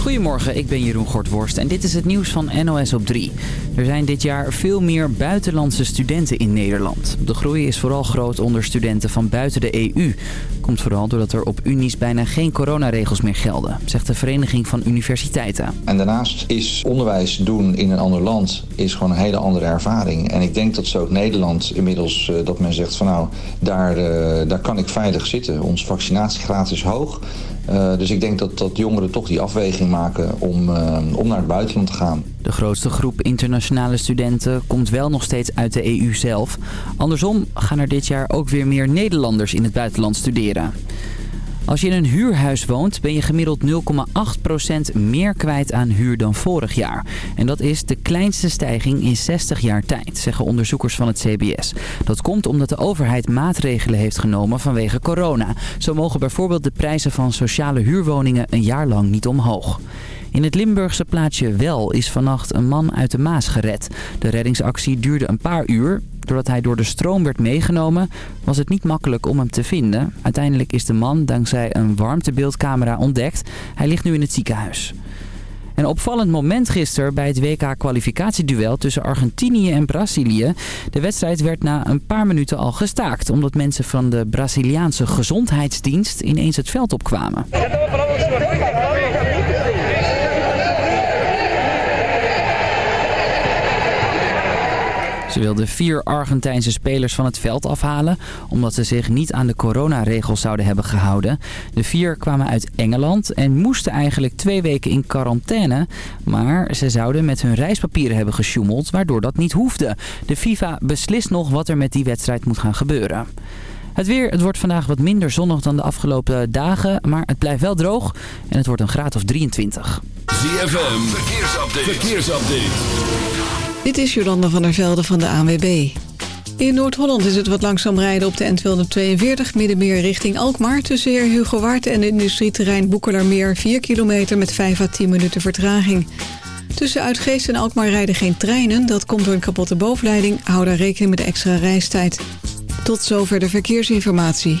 Goedemorgen, ik ben Jeroen Gortworst en dit is het nieuws van NOS op 3. Er zijn dit jaar veel meer buitenlandse studenten in Nederland. De groei is vooral groot onder studenten van buiten de EU. Komt vooral doordat er op unies bijna geen coronaregels meer gelden, zegt de Vereniging van Universiteiten. En daarnaast is onderwijs doen in een ander land is gewoon een hele andere ervaring. En ik denk dat zo Nederland inmiddels, eh, dat men zegt van nou, daar, eh, daar kan ik veilig zitten. Onze vaccinatiegraad is hoog. Uh, dus ik denk dat, dat jongeren toch die afweging maken om, uh, om naar het buitenland te gaan. De grootste groep internationale studenten komt wel nog steeds uit de EU zelf. Andersom gaan er dit jaar ook weer meer Nederlanders in het buitenland studeren. Als je in een huurhuis woont ben je gemiddeld 0,8% meer kwijt aan huur dan vorig jaar. En dat is de kleinste stijging in 60 jaar tijd, zeggen onderzoekers van het CBS. Dat komt omdat de overheid maatregelen heeft genomen vanwege corona. Zo mogen bijvoorbeeld de prijzen van sociale huurwoningen een jaar lang niet omhoog. In het Limburgse plaatsje Wel is vannacht een man uit de Maas gered. De reddingsactie duurde een paar uur. Doordat hij door de stroom werd meegenomen, was het niet makkelijk om hem te vinden. Uiteindelijk is de man dankzij een warmtebeeldcamera ontdekt. Hij ligt nu in het ziekenhuis. Een opvallend moment gisteren bij het WK-kwalificatieduel tussen Argentinië en Brazilië. De wedstrijd werd na een paar minuten al gestaakt... omdat mensen van de Braziliaanse gezondheidsdienst ineens het veld opkwamen. Ze wilden vier Argentijnse spelers van het veld afhalen... omdat ze zich niet aan de coronaregels zouden hebben gehouden. De vier kwamen uit Engeland en moesten eigenlijk twee weken in quarantaine. Maar ze zouden met hun reispapieren hebben gesjoemeld... waardoor dat niet hoefde. De FIFA beslist nog wat er met die wedstrijd moet gaan gebeuren. Het weer, het wordt vandaag wat minder zonnig dan de afgelopen dagen, maar het blijft wel droog en het wordt een graad of 23. ZFM, verkeersupdate. verkeersupdate. Dit is Jolanda van der Velde van de ANWB. In Noord-Holland is het wat langzaam rijden op de N242 middenmeer richting Alkmaar... tussen Heer Hugo Waard en het industrieterrein Boekelermeer... 4 kilometer met 5 à 10 minuten vertraging. Tussen Uitgeest en Alkmaar rijden geen treinen. Dat komt door een kapotte bovenleiding. Hou daar rekening met de extra reistijd. Tot zover de verkeersinformatie.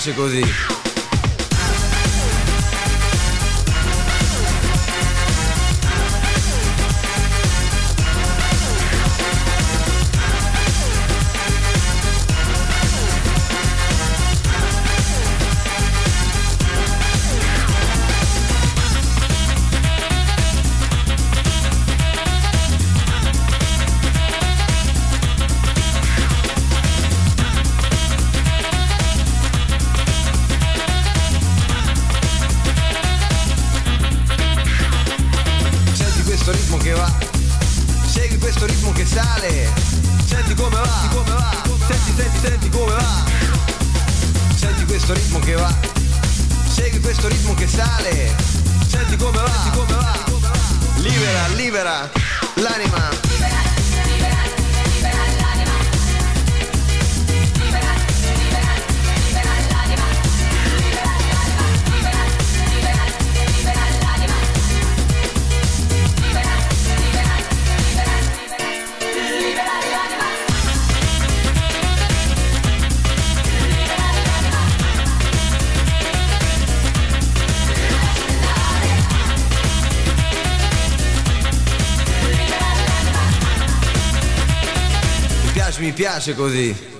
Piace così. Piace così.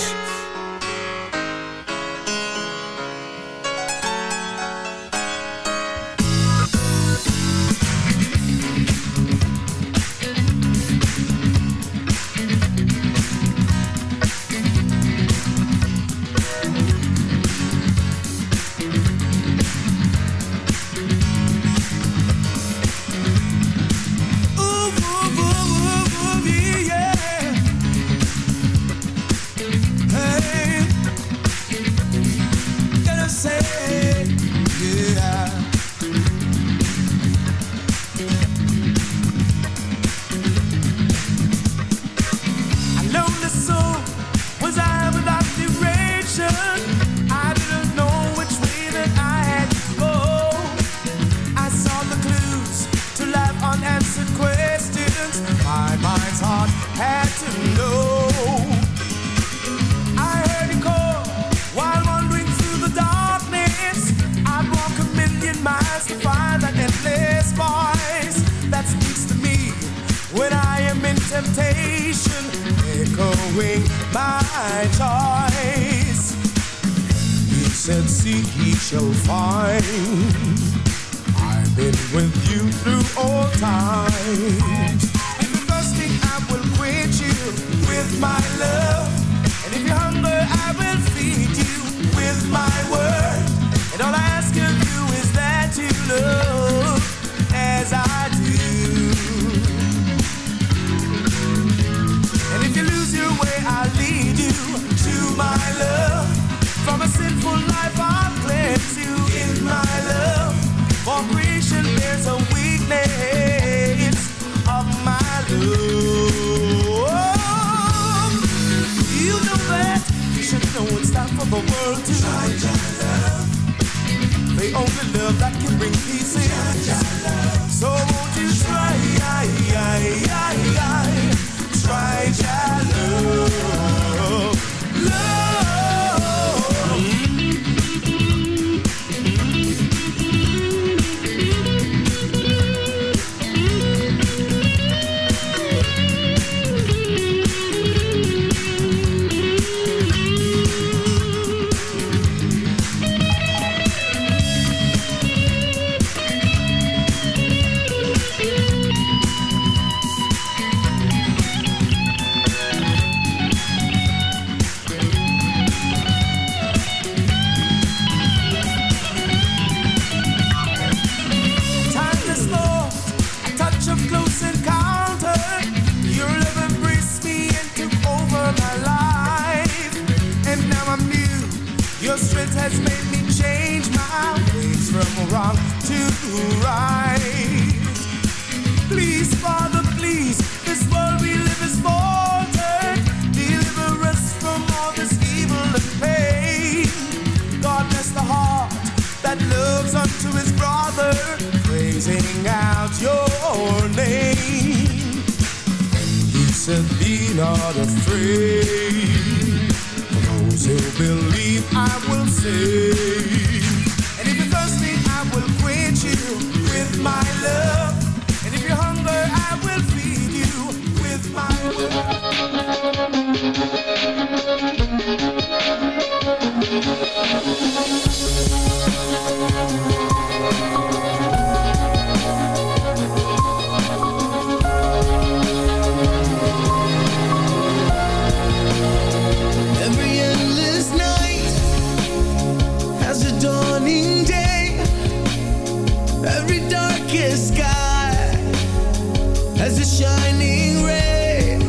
as a shining ray,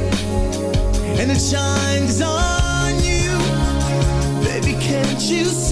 and it shines on you. Baby, can't you see?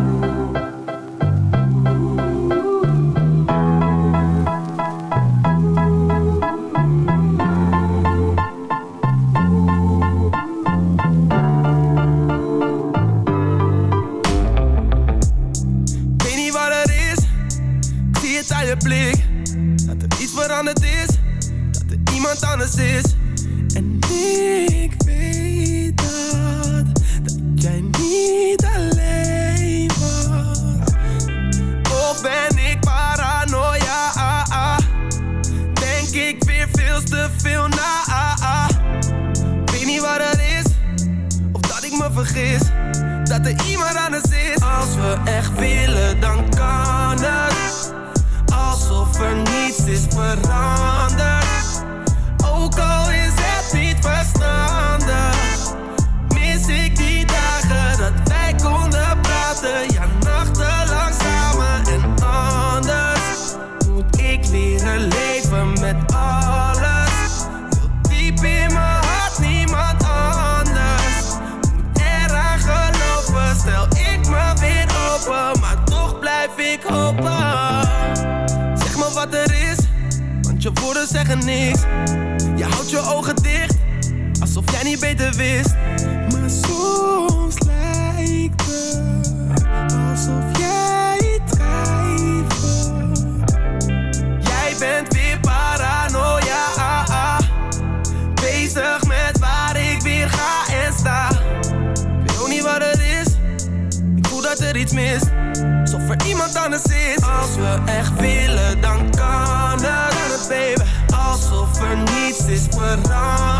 Niets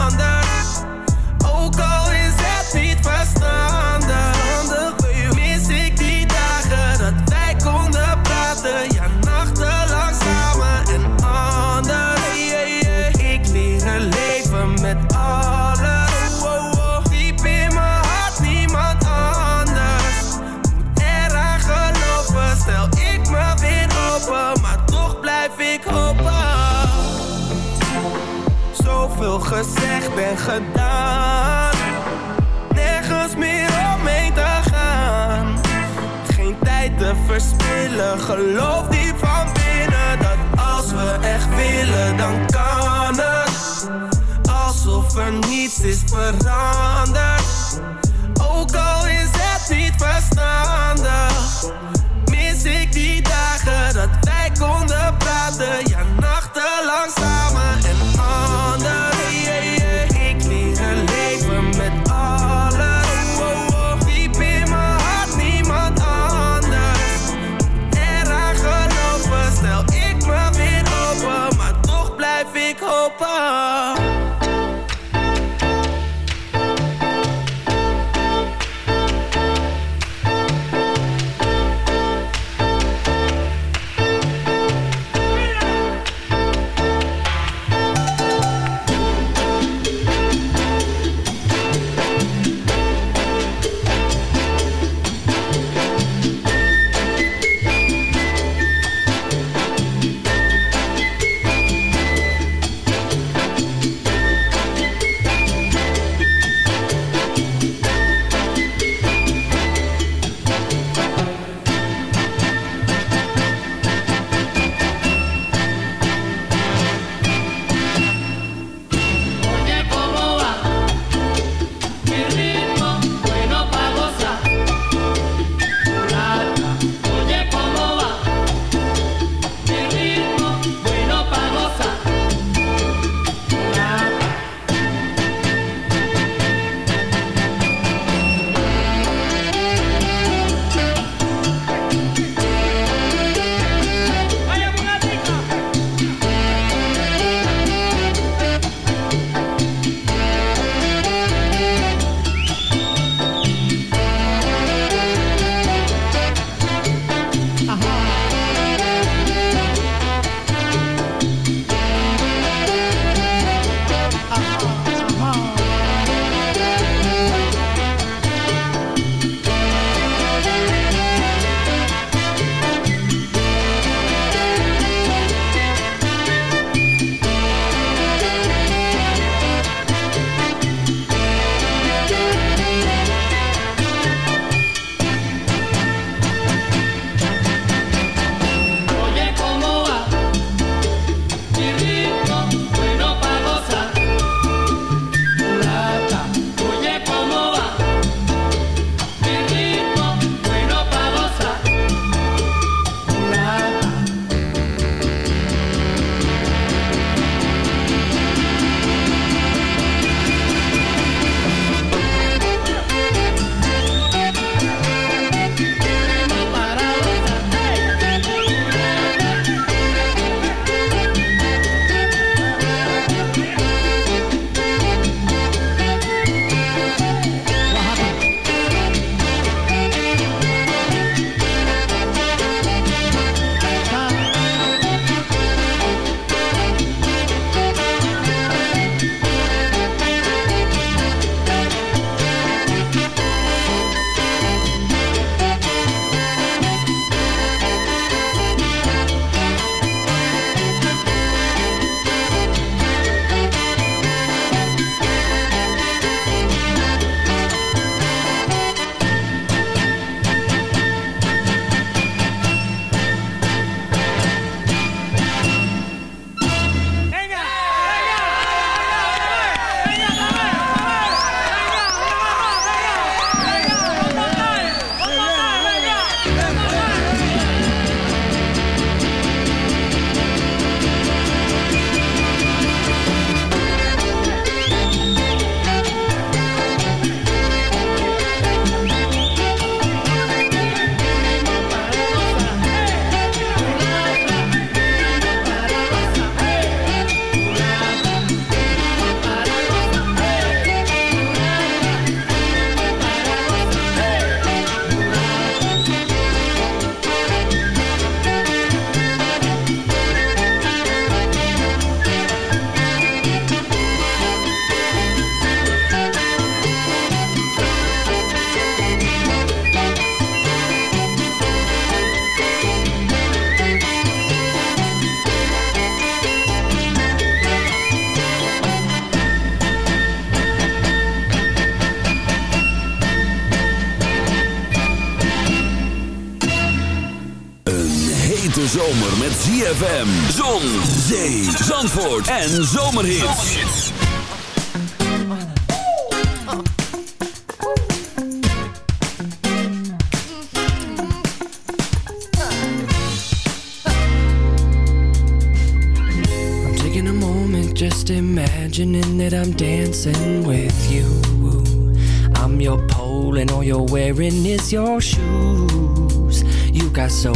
niets hete zomer met ZFM, zon, zee, zandvoort en zomerhits. I'm taking a moment just imagining that I'm dancing with you. I'm your pole and all you're wearing is your shoes. You got soul,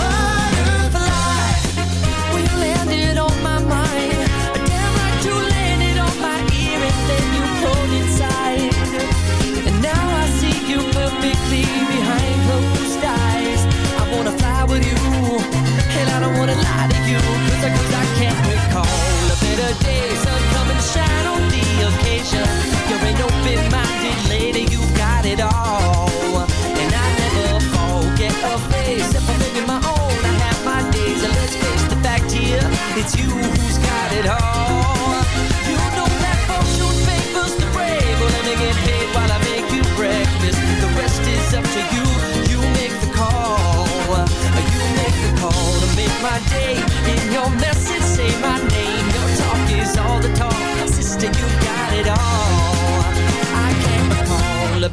Butterfly, when you landed on my mind, damn like you landed on my ear and then you pulled inside. And now I see you perfectly behind closed eyes. I wanna fly with you, and I don't wanna lie to you, 'cause 'cause I can't recall a better day. Occasion. You're an open-minded lady, you got it all. And I never forget a face. If I'm living my own, I have my days. And let's face the fact here, it's you who's got it all. You know that fortune favors the brave. Well, let me get paid while I make you breakfast. The rest is up to you. You make the call. You make the call to make my day. In your message, say my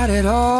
got it all.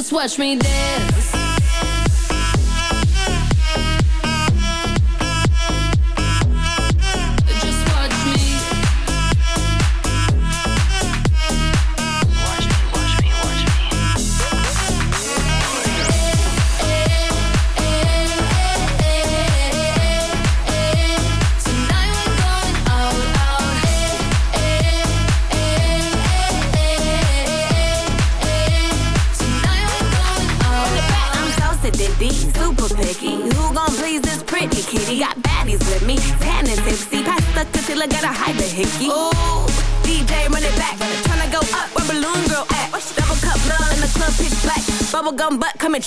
just watch me dance.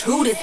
who this